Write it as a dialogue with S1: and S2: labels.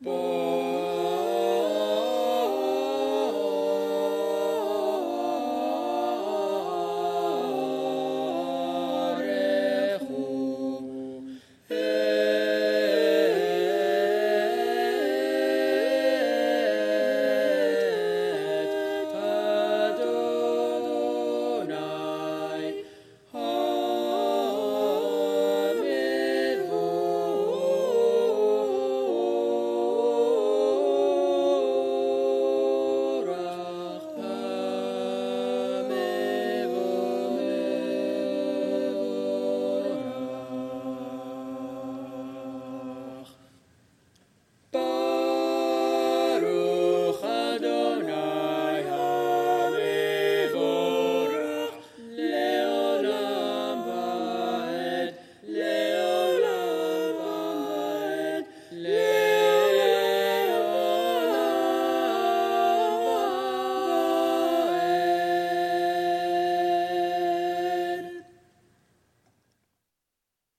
S1: Boo!